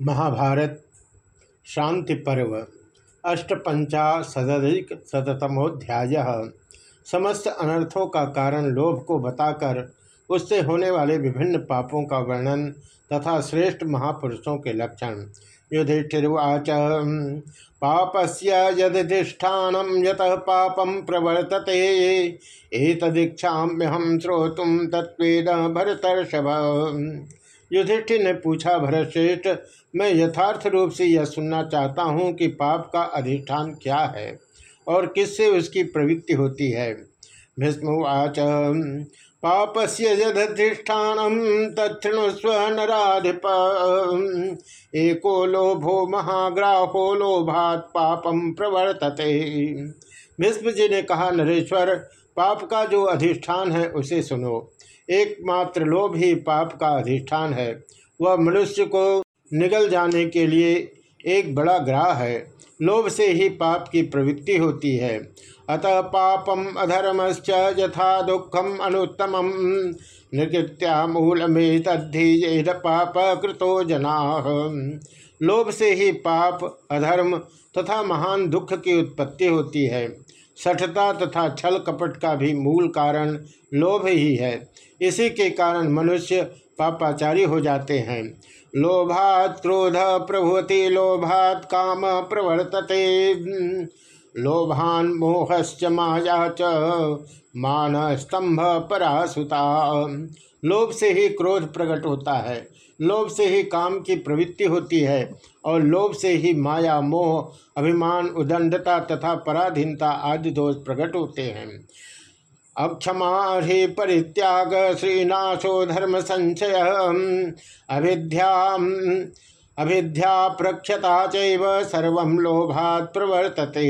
महाभारत, शांति पर्व अष्टपंचाशदिक शतमोध्याय समस्त अनर्थों का कारण लोभ को बताकर, उससे होने वाले विभिन्न पापों का वर्णन तथा श्रेष्ठ महापुरुषों के लक्षण। युधिष्ठिर्वाच, पापस्य यदिष्ठान यत पापम प्रवर्तते। एतदीक्षाम्यहम श्रोतुम तत्व भरतर्षभ। युधिष्ठिर ने पूछा, भरतश्रेष्ठ, मैं यथार्थ रूप से यह सुनना चाहता हूँ कि पाप का अधिष्ठान क्या है और किससे उसकी प्रवृत्ति होती है। भीष्मवाच पापस्य यधिष्ठान तत्णुस्व नाधिप एको लोभो महाग्राहो लोभात पापम प्रवर्तते। भीष्म जी ने कहा, नरेश्वर पाप का जो अधिष्ठान है, उसे सुनो। एकमात्र लोभ ही पाप का अधिष्ठान है। वह मनुष्य को निगल जाने के लिए एक बड़ा ग्राह है। लोभ से ही पाप की प्रवृत्ति होती है। अतः पापम अधर्मश्च यथा दुखम अनुत्तम निकृत्या मूल में तद्धि पाप कृतो जना। लोभ से ही पाप, अधर्म तथा महान दुख की उत्पत्ति होती है। सठता तथा छल कपट का भी मूल कारण लोभ ही है। इसी के कारण मनुष्य पापाचारी हो जाते हैं। लोभात क्रोध प्रभुति, लोभात काम प्रवर्तते। लोभान मोहश्च माया च मान स्तंभ परासुता। लोभ से ही क्रोध प्रकट होता है। लोभ से ही काम की प्रवृत्ति होती है और लोभ से ही माया, मोह, अभिमान, उदंडता तथा पराधीनता आदि दोष प्रकट होते हैं। अक्षमा हि परित्याग श्रीनाशो धर्म संचय अभिध्या अभिध्या प्रक्षता चर्व लोभात प्रवर्तते।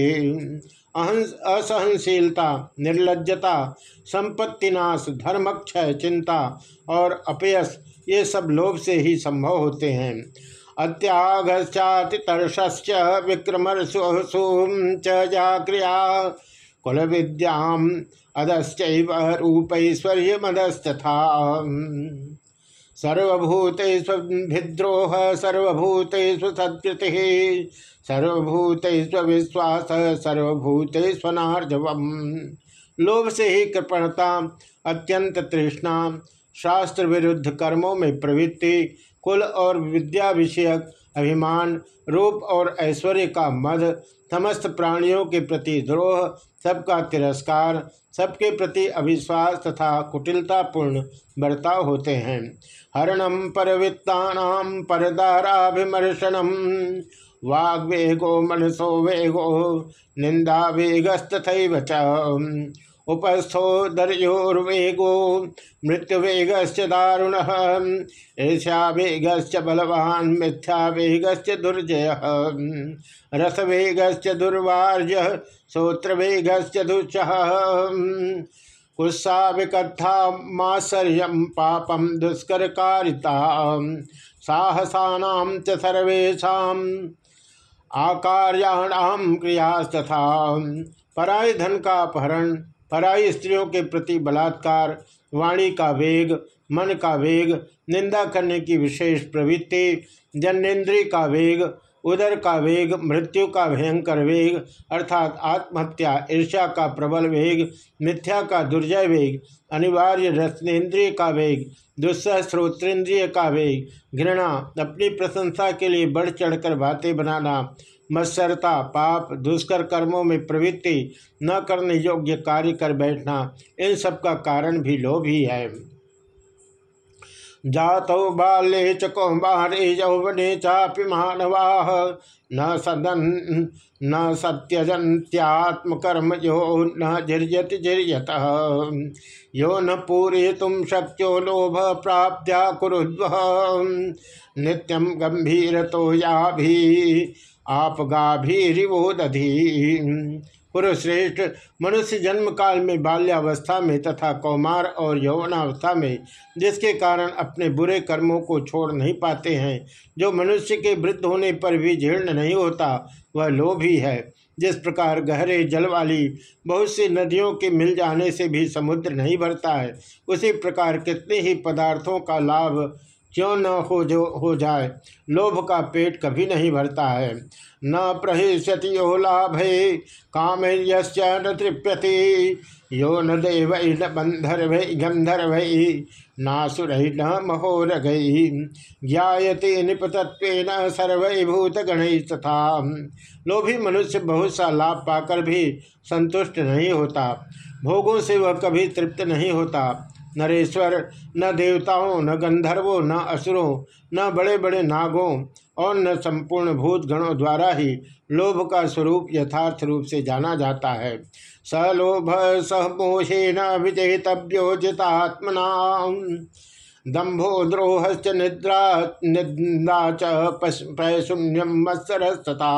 अहंस असहनशीलता निर्लजता संपत्तिनाश धर्मक्षय, चिंता और अपयस ये सब लोभ से ही संभव होते हैं। अत्यागश्चातितर्षश्च विक्रमर्षुम च जाक्रिया कुल विद्याम अदश्चैव रूपैश्वर्य मदस्तथा सर्वभूतेष्विद्रोह सर्वभूतेषु सत्कृति सर्वभूतेष्व विश्वास सर्वभूतेष्वनार्जवम। लोभ से ही कृपणता अत्यंत तृष्णा शास्त्र विरुद्ध कर्मों में प्रवृत्ति, कुल और विद्या विषयक अभिमान, रूप और ऐश्वर्य का मध समस्त प्राणियों के प्रति द्रोह, सबका तिरस्कार, सबके प्रति अविश्वास तथा कुटिलतापूर्ण बर्ताव होते हैं। हरणम परवित्ता परदाराभिमर्शनम। वाग्वेगो मनसो वेगो, निंदा वेगस्तथ उपस्थो दर्योर्वेगो मृत्युवेगश्च दारुण। ईर्ष्यावेगश्च बलवान मिथ्यावेगश्च दुर्जय। रसवेगश्च दुर्वार्य श्रोत्रवेगश्च दुःचः कुत्सा विकथा मात्सर्यम पापम दुष्कर कारिता साहसानाम च सर्वेशम आकार्याणाम क्रियास्तथा। पराय धन का अपहरण पराई स्त्रियों के प्रति बलात्कार, वाणी का वेग, मन का वेग, निंदा करने की विशेष प्रवृत्ति जन्नेन्द्रिय का वेग, उदर का वेग, मृत्यु का भयंकर वेग, अर्थात आत्महत्या, ईर्ष्या का प्रबल वेग, मिथ्या का दुर्जय वेग, अनिवार्य रत्नेन्द्रिय का वेग दुस्सह श्रोत्रेंद्रिय का वेग, घृणा, अपनी प्रशंसा के लिए बढ़ चढ़कर बातें बनाना मत्सरता, पाप, दुष्कर कर्मों में प्रवृत्ति न करने योग्य कार्य कर बैठना, इन सब का कारण भी लोभ ही। है जातौ बाल्ये च कौमारे यौवने चापि मानवा, न सदन, न सत्यजंत्यात्मकर्म यो न झिर्यत झिर्यत यो न पूरे तुम शक्यो लोभ प्राप्त्या कुरुद्व। नित्यम गंभीर तो या भी आप गाभीरिवोदधी पुरुषश्रेष्ठ मनुष्य जन्म काल में, बाल्यावस्था में तथा कौमार और यौवनावस्था में, जिसके कारण अपने बुरे कर्मों को छोड़ नहीं पाते हैं, जो मनुष्य के वृद्ध होने पर भी जीर्ण नहीं होता, वह लोभ ही है। जिस प्रकार गहरे जल वाली, बहुत सी नदियों के मिल जाने से भी समुद्र नहीं भरता है, उसी प्रकार कितने ही पदार्थों का लाभ क्यों न हो जो, हो जाए? लोभ का पेट कभी नहीं भरता है। न प्रहिष्यति यो लाभ काम न तृप्यति। यो न देव न बंधर्भ गंधर्भ नासुर न महोरघ ज्ञाते निपतत्व सर्वभूत गण तथा। लोभी मनुष्य बहुत सा लाभ पाकर भी संतुष्ट नहीं होता। भोगों से वह कभी तृप्त नहीं होता। नरेश्वर, न देवताओं, न गंधर्वों, न असुरों, न बड़े बड़े नागों और न संपूर्ण भूत गणों द्वारा ही लोभ का स्वरूप यथार्थ रूप से जाना जाता है। स सलोभ सहमोहेन विजेतव्योजितात्मना दंभो द्रोहश्च निद्रा निंदा चैशून्यम मत्सरस्तता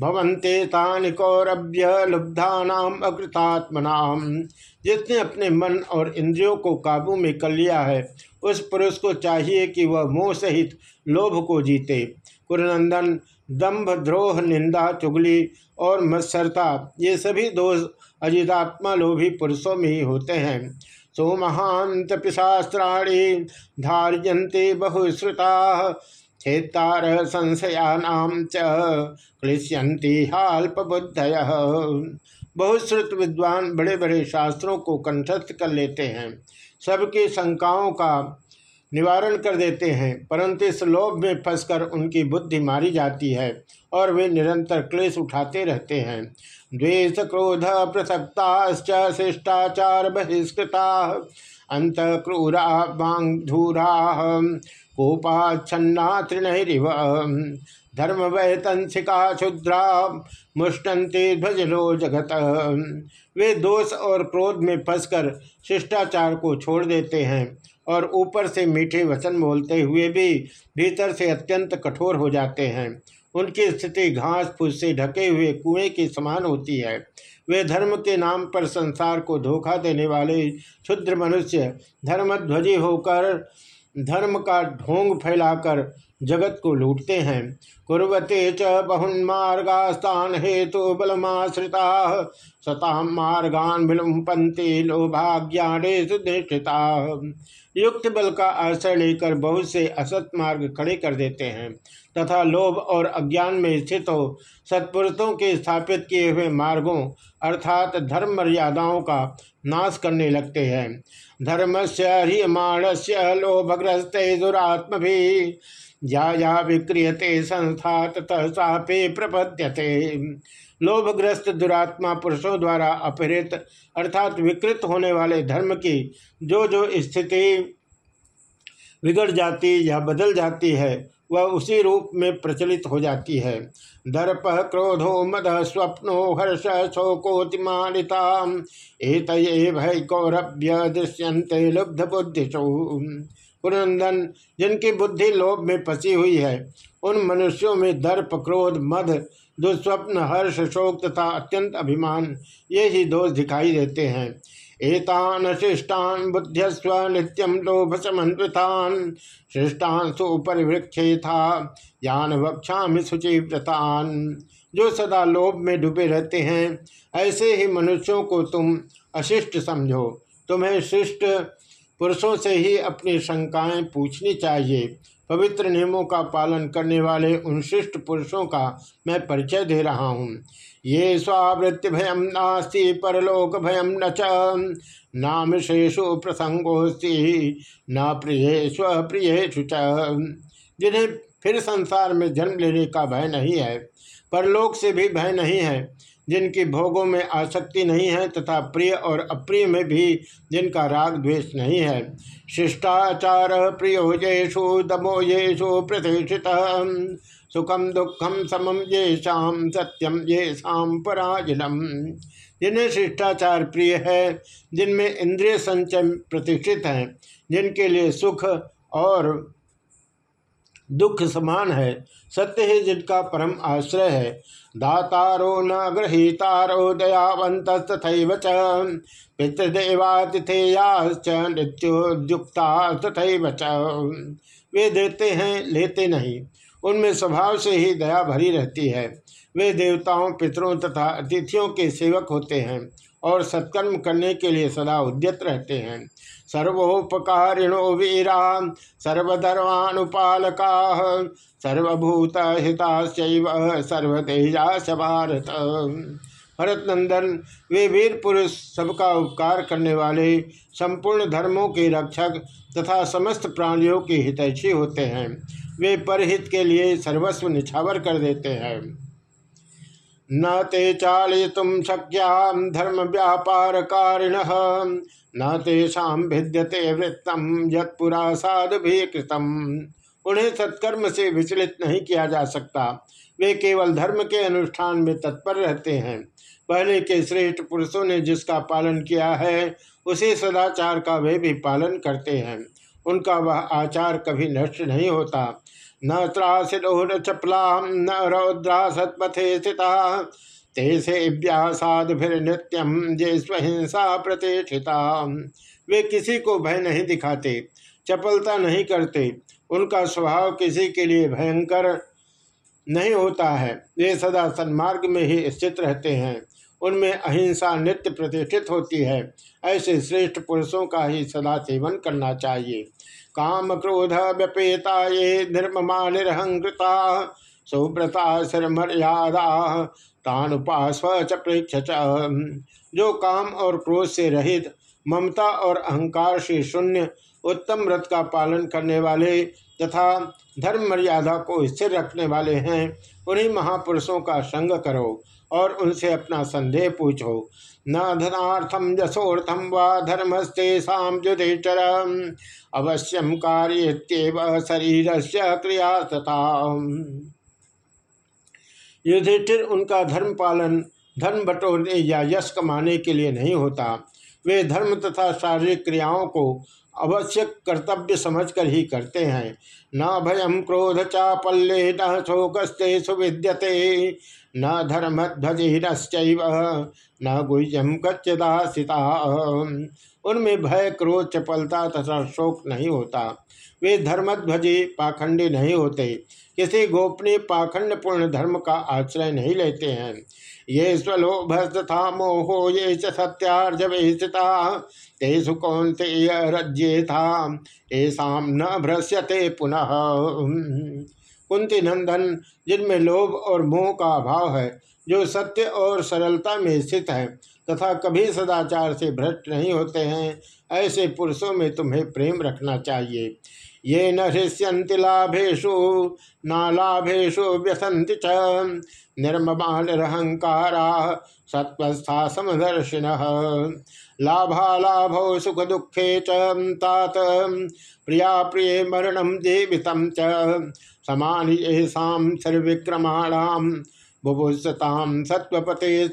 भवंते तानि कौरभ्य लुब्धानाम अकृतात्मनाम। जिसने अपने मन और इंद्रियों को काबू में कर लिया है, उस पुरुष को चाहिए कि वह मोह सहित लोभ को जीते। कुरनंदन दंभ द्रोह, निंदा, चुगली और मत्सरता, ये सभी दोष अजितात्मा लोभी पुरुषों में ही होते हैं। सो महांत पिशास्त्राणी धार्यंते बहुश्रुता। छेतार संशयानाम च क्लिश्यंती हाल्प बुद्धय बहुश्रुत विद्वान बड़े बड़े शास्त्रों को कंठस्थ कर लेते हैं। सबकी शंकाओं का निवारण कर देते हैं, परंतु इस लोभ में फंसकर उनकी बुद्धि मारी जाती है और वे निरंतर क्लेश उठाते रहते हैं। द्वेष क्रोध पृथकताश्च शिष्टाचार बहिष्कृता। अंत क्रूरा बांगधूरा कोपाच्छन्ना तृणरिव धर्म वैतंसिका क्षुद्रा मुष्टंते ध्वजलो जगत वे दोष और क्रोध में फंसकर शिष्टाचार को छोड़ देते हैं और ऊपर से मीठे वचन बोलते हुए भी भीतर से अत्यंत कठोर हो जाते हैं। उनकी स्थिति घास फूस से ढके हुए कुएँ की समान होती है। वे धर्म के नाम पर संसार को धोखा देने वाले क्षुद्र मनुष्य धर्मध्वजी होकर धर्म का ढोंग फैलाकर जगत को लूटते हैं। कुरते च बहुन्मार्गास्तान हेतु तो बलमाश्रिता सताम मार्गान विलुम्पन्ति लोभाग्ञान सुधिष्ठिता युक्त बल का आश्रय लेकर बहुत से असत मार्ग खड़े कर देते हैं, तथा लोभ और अज्ञान में स्थित हो, सत्पुरुषों के स्थापित किए हुए मार्गों, अर्थात धर्म मर्यादाओं का नाश करने लगते हैं। धर्म से ह्रियमाण से लोभग्रस्त दुरात्म भी या विक्रियते संस्था तथा सापे प्रपद्यते। लोभग्रस्त दुरात्मा पुरुषों द्वारा अपहृत अर्थात विकृत होने वाले धर्म की जो जो स्थिति बिगड़ जाती या बदल जाती है, वह उसी रूप में प्रचलित हो जाती है। दर्प क्रोधो मद स्वप्नो हर्ष शोकोतिमानिता एक भय कौरभ्य दृश्यंते लुब्ध बुद्धिशो पुरंदन, जिनकी बुद्धि लोभ में फंसी हुई है, उन मनुष्यों में दर्प, क्रोध मध दुस्वप्न, हर्ष, शोक तथा अत्यंत अभिमान, ये ही दोष दिखाई देते हैं। एतान शिष्टान बुद्ध्यस्व नित्यम लोभ समन्वितान शिष्टान सुपरिवृक्षे था यान वक्षा शुचिव्रतान। जो सदा लोभ में डूबे रहते हैं, ऐसे ही मनुष्यों को तुम अशिष्ट समझो। तुम्हें शिष्ट पुरुषों से ही अपनी शंकाएँ पूछनी चाहिए। पवित्र नियमों का पालन करने वाले उन शिष्ट पुरुषों का मैं परिचय दे रहा हूँ। ये स्वावृत्ति भयम नास्ति परलोक भयम न च। नाम शेषु प्रसंगोस्ति न प्रिय स्वप्रियु च। जिन्हें फिर संसार में जन्म लेने का भय नहीं है, परलोक से भी भय नहीं है जिनकी भोगों में आसक्ति नहीं है तथा प्रिय और अप्रिय में भी जिनका राग द्वेष नहीं है। शिष्टाचार प्रियोजेशु दमो येषु प्रतिष्ठित। सुखम दुखम समम ये शाम सत्यम ये शाम पराजनम। जिन्हें शिष्टाचार प्रिय है, जिनमें इंद्रिय संचय प्रतिष्ठित हैं, जिनके लिए सुख और दुख समान है, सत्य ही जिनका परम आश्रय है। दातारो न गृहीतारो दयावंत तथा च। पितृदेवातिथेयाश्च नृत्योद्युक्ता तथा च। वे देते हैं, लेते नहीं। उनमें स्वभाव से ही दया भरी रहती है। वे देवताओं, पितरों तथा अतिथियों के सेवक होते हैं और सत्कर्म करने के लिए सदा उद्यत रहते हैं। सर्वोपकारिणो वीरा सर्वधर्मानुपालका सर्वभूत हिता सर्वतेजा भारत भरत नंदन वे वीर पुरुष सबका उपकार करने वाले संपूर्ण धर्मों के रक्षक तथा समस्त प्राणियों के हितैषी होते हैं। वे परहित के लिए सर्वस्व निछावर कर देते हैं। न ते तुम शक्या धर्म व्यापार कारिण न तेषा भिद्यते वृत्तम यत्पुरा साधु भी कृतम उन्हें सत्कर्म से विचलित नहीं किया जा सकता। वे केवल धर्म के अनुष्ठान में तत्पर रहते हैं। पहले के श्रेष्ठ पुरुषों ने जिसका पालन किया है, उसी सदाचार का वे भी पालन करते हैं। उनका वह आचार कभी नष्ट नहीं होता। न त्रासिदो न चपला न रौद्रा सत्पथे स्थिता तेसे व्यासाद फिर नित्यम जे स्वहिंसा प्रतिष्ठिता वे किसी को भय नहीं दिखाते, चपलता नहीं करते। उनका स्वभाव किसी के लिए भयंकर नहीं होता है। वे सदा सन्मार्ग में ही स्थित रहते हैं। उनमें अहिंसा नित्य प्रतिष्ठित होती है। ऐसे श्रेष्ठ पुरुषों का ही सदा सेवन करना चाहिए। काम क्रोध व्यपेता, ये निर्ममा निरहंकृता। सुव्रता मर्यादा तानुपास्व च प्रेक्ष जो काम और क्रोध से रहित, ममता और अहंकार से शून्य, उत्तम व्रत का पालन करने वाले तथा धर्म मर्यादा को स्थिर रखने वाले हैं, उन्हीं महापुरुषों का संग करो। और उनसे अपना संदेह पूछो। न धनार्थम यशोर्थम व धर्मस्तेषाम युधिष्ठर अवश्यम कार्य शरीर से क्रिया तथा। युधिष्ठिर उनका धर्म पालन धन बटोरने या यश कमाने के लिए नहीं होता। वे धर्म तथा शारीरिक क्रियाओं को आवश्यक कर्तव्य समझकर ही करते हैं। न भयम क्रोध चापल्य न शोकस्ते सुविद्यते, न धर्म धर्मध्वजिश्चैव न गुह्यम कच्चदासिता। उनमें भय, क्रोध, चपलता तथा शोक नहीं होता। वे धर्मध्वजी पाखंडी नहीं होते। किसी गोपनीय पाखंड पूर्ण धर्म का आश्रय नहीं लेते हैं। ये स्वलोभस्तथा मोहो, ये सत्यार्जवेशिता तेषु कौनते रज्ये था? ऐसा न भ्रश्यते पुनः। कुंती नंदन, जिनमें लोभ और मोह का अभाव है, जो सत्य और सरलता में स्थित है, तथा कभी सदाचार से भ्रष्ट नहीं होते हैं, ऐसे पुरुषों में तुम्हें प्रेम रखना चाहिए। ये न हृष्यंति लाभेशु नालाभेशु व्यसंति च। निर्ममानरहंकारा सत्वस्था समदर्शिन। लाभालाभौ सुख दुखे तात, प्रिया प्रिय मरणम जीवित च। समान येषा सर्विक्रमाणाम बुभुषताम सत्वपते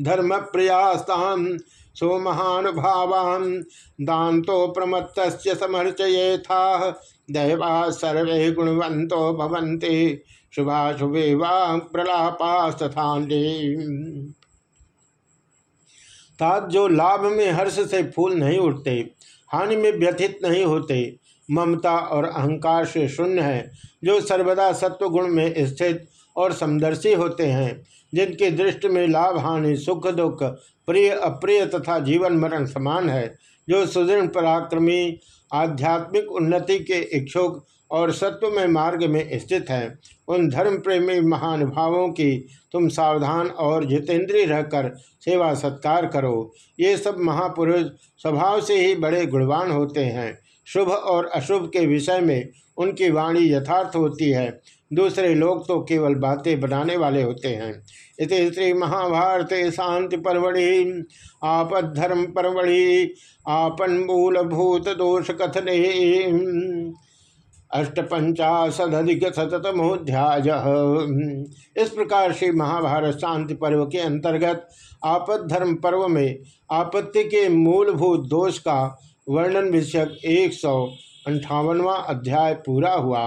धर्म प्रियास्ताम सो महानुभावान दातो प्रमत्त समर्चये था दैवा सर्वे गुणवंतो भवन्ति शुभाशुभे वा प्रलापास्थान्डे तात जो लाभ में हर्ष से फूल नहीं उठते, हानि में व्यथित नहीं होते, ममता और अहंकार से शून्य है, जो सर्वदा सत्वगुण में स्थित और समदर्शी होते हैं, जिनकी दृष्टि में लाभ, हानि, सुख, दुख, प्रिय, अप्रिय तथा जीवन मरण समान है। जो सुदृढ़ पराक्रमी, आध्यात्मिक उन्नति के इच्छुक और सत्व में मार्ग में स्थित हैं, उन धर्म प्रेमी महानुभावों की तुम सावधान और जितेंद्रीय रहकर सेवा सत्कार करो। ये सब महापुरुष स्वभाव से ही बड़े गुणवान होते हैं। शुभ और अशुभ के विषय में उनकी वाणी यथार्थ होती है। दूसरे लोग तो केवल बातें बनाने वाले होते हैं। इस श्री महाभारत शांति परवड़ी आपद्धर्म परवड़ी आपन मूलभूत दोष कथने। अष्टपंचाशदिक शतमोध्याय इस प्रकार से महाभारत शांति पर्व के अंतर्गत आपद धर्म पर्व में आपत्ति के मूलभूत दोष का वर्णन विषयक एक सौ अंठावनवा अध्याय पूरा हुआ।